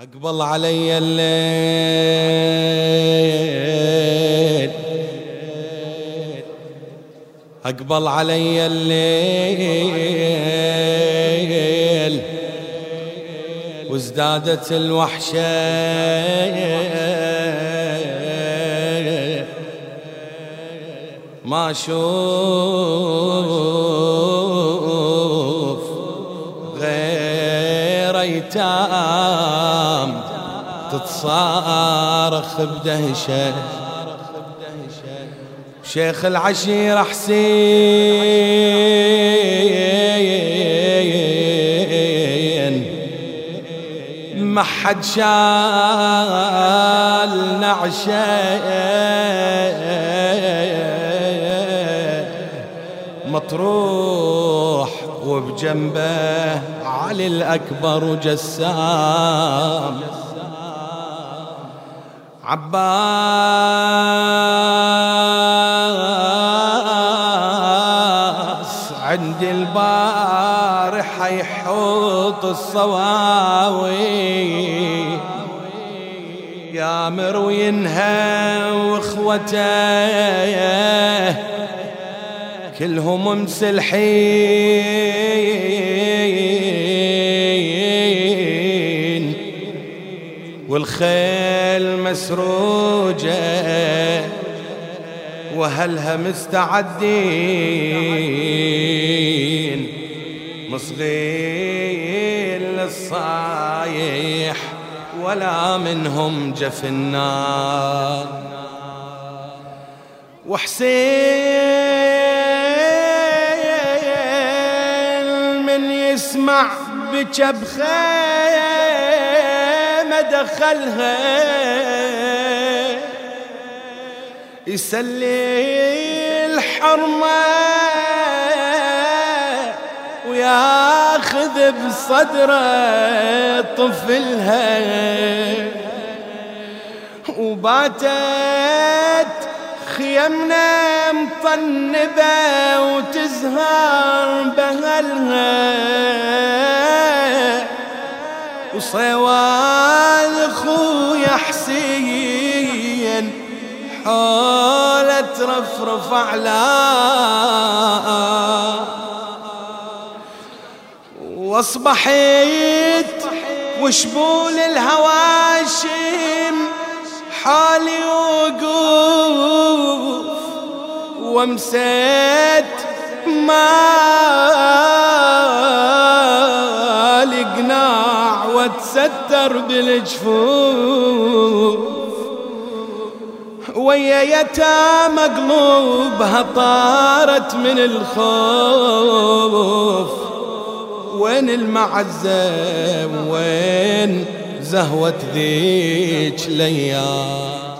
أقبل علي الليل. أقبل علي الليل. وازدادت الوحشة. ما أشوف غير ايتام تتصارخ بدهشة. شيخ العشيرة حسين ما حد شال نعشه مطروح وبجنبه علي الأكبر وجسام. عباس عند البارحة يحوط الصواوي. يا مروينها واخوته كلهم مسلحين والخيل مسروجة وهلها مستعدين. مصغين للصايح ولا منهم جف النار. وحسين من يسمع بجبخه ما دخلها. يسلي الحرمة وياخذ بصدره طفلها. وباتت خيمنا مطنبة وتزهر بهلها. وصوال خويا حسين حولة ترفرف على وأصبحت وشبول الهواشم حالي وقوف ومسيت ما قناع واتستر بالجفوف. ويا يتامى قلوبها طارت من الخوف. وين المعزة وين زهوة ذيك الأيام؟